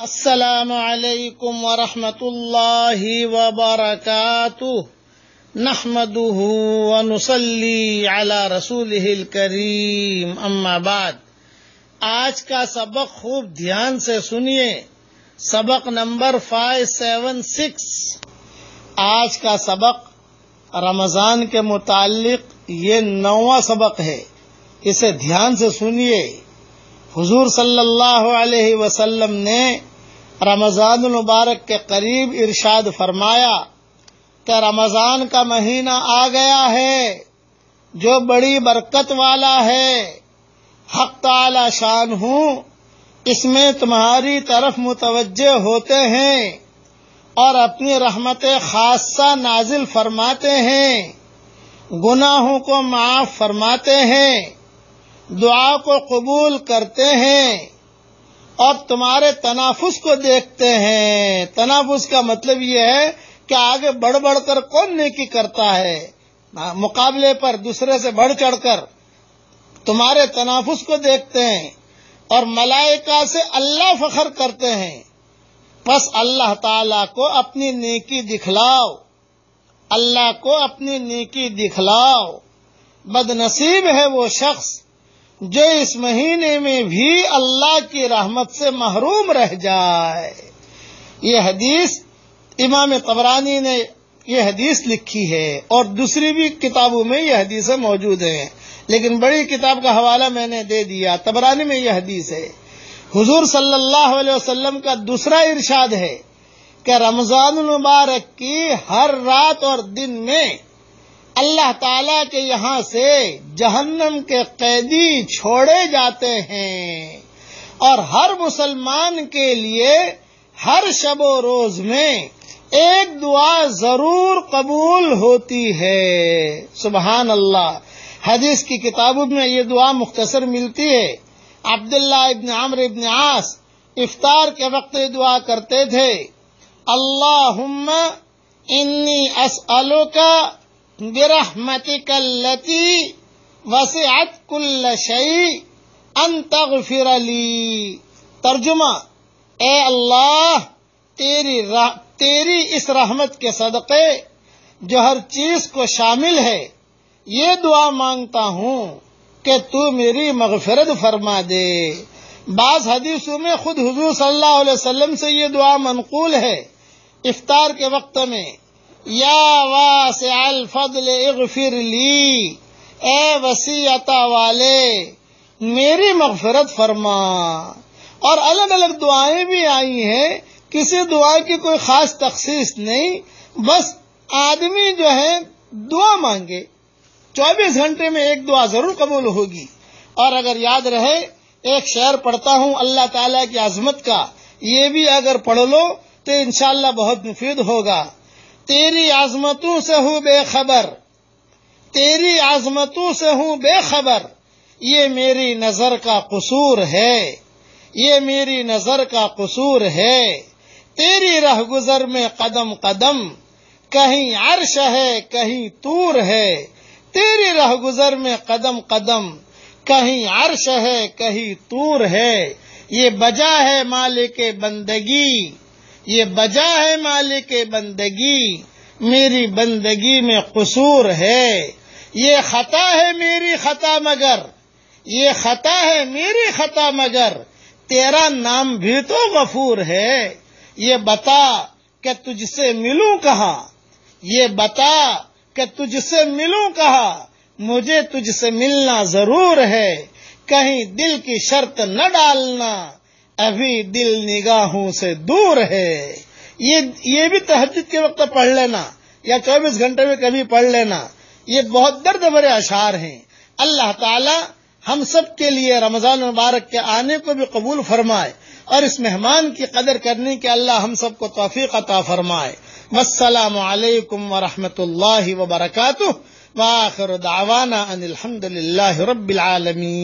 السلام علیکم ورحمۃ اللہ وبرکاتہ۔ نحمده ونصلي على رسوله الكريم اما بعد۔ آج کا سبق خوب دھیان سے سنیے۔ سبق نمبر فائیو سیون سکس آج کا سبق رمضان کے متعلق یہ نواں سبق ہے۔ اسے دھیان سے سنیے۔ حضور صلی اللہ علیہ وسلم نے رمضان المبارک کے قریب ارشاد فرمایا کہ رمضان کا مہینہ آ گیا ہے، جو بڑی برکت والا ہے۔ حق تعالی شان ہوں، اس میں تمہاری طرف متوجہ ہوتے ہیں اور اپنی رحمت خاصہ نازل فرماتے ہیں۔ گناہوں کو معاف فرماتے ہیں، دعا کو قبول کرتے ہیں۔ اور تمہارے تنافس کو دیکھتے ہیں۔ تنافس کا مطلب یہ ہے کہ آگے بڑھ بڑھ کر کون نیکی کرتا ہے۔ مقابلے پر دوسرے سے بڑھ چڑھ کر تمہارے تنافس کو دیکھتے ہیں اور ملائکہ سے اللہ فخر کرتے ہیں۔ بس اللہ تعالی کو اپنی نیکی دکھلاؤ۔ اللہ کو اپنی نیکی دکھلاؤ۔ بد نصیب ہے وہ شخص۔ جو اس مہینے میں بھی اللہ کی رحمت سے محروم رہ جائے۔ یہ حدیث امام قبرانی نے یہ حدیث لکھی ہے اور دوسری بھی کتابوں میں یہ حدیثیں موجود ہیں۔ لیکن بڑی کتاب کا حوالہ میں نے دے دیا تبرانی میں یہ حدیث ہے۔ حضور صلی اللہ علیہ وسلم کا دوسرا ارشاد ہے کہ رمضان المبارک کی ہر رات اور دن میں اللہ تعالی کے یہاں سے جہنم کے قیدی چھوڑے جاتے ہیں اور ہر مسلمان کے لیے ہر شب و روز میں ایک دعا ضرور قبول ہوتی ہے۔ سبحان اللہ۔ حدیث کی کتابوں میں یہ دعا مختصر ملتی ہے۔ عبداللہ ابن عمر ابن عاص افطار کے وقت دعا کرتے تھے۔ اللہ انی اسلو کا برحمتك التي وسعت كل شيء ان تغفر لي. ترجمہ، اے اللہ، تیری تیری اس رحمت کے صدقے جو ہر چیز کو شامل ہے، یہ دعا مانگتا ہوں کہ تو میری مغفرت فرما دے۔ بعض حدیثوں میں خود حضور صلی اللہ علیہ وسلم سے یہ دعا منقول ہے۔ افطار کے وقت میں یا واسع الفضل اغفر لی، اے وسیعتا والے، میری مغفرت فرما۔ اور الگ الگ دعائیں بھی آئی ہیں، کسی دعا کی کوئی خاص تخصیص نہیں، بس آدمی جو ہے دعا مانگے۔ چوبیس گھنٹے میں ایک دعا ضرور قبول ہوگی۔ اور اگر یاد رہے، ایک شعر پڑھتا ہوں اللہ تعالی کی عظمت کا۔ یہ بھی اگر پڑھ لو تو انشاءاللہ بہت مفید ہوگا۔ تیری عظمتوں سے ہوں بے خبر، تیری عظمتوں سے ہوں بے خبر، یہ میری نظر کا قصور ہے، یہ میری نظر کا قصور ہے، تیری رہ گزر میں قدم قدم، کہیں عرش ہے، کہیں تور ہے، تیری رہ گزر میں قدم قدم، کہیں عرش ہے، کہیں تور ہے، یہ بجا ہے مالک بندگی یہ بجا ہے مالک بندگی، میری بندگی میں قصور ہے۔ یہ خطا ہے میری خطا مگر، یہ خطا ہے میری خطا مگر، تیرا نام بھی تو غفور ہے۔ یہ بتا کہ تجھ سے ملوں کہاں؟ یہ بتا کہ تجھ سے ملوں کہاں؟ مجھے تجھ سے ملنا ضرور ہے۔ کہیں دل کی شرط نہ ڈالنا۔ ابھی دل نگاہوں سے دور ہے۔ یہ یہ بھی تحجد کے وقت پڑھ لینا، یا چوبیس گھنٹے میں کبھی پڑھ لینا، یہ بہت درد بھرے اشعار ہیں۔ اللہ تعالی ہم سب کے لیے رمضان مبارک کے آنے کو بھی قبول فرمائے اور اس مہمان کی قدر کرنے کے اللہ ہم سب کو توفیق عطا فرمائے۔ السلام علیکم ورحمۃ اللہ وبرکاتہ۔ واخر دعوانا ان الحمد للہ رب العالمین۔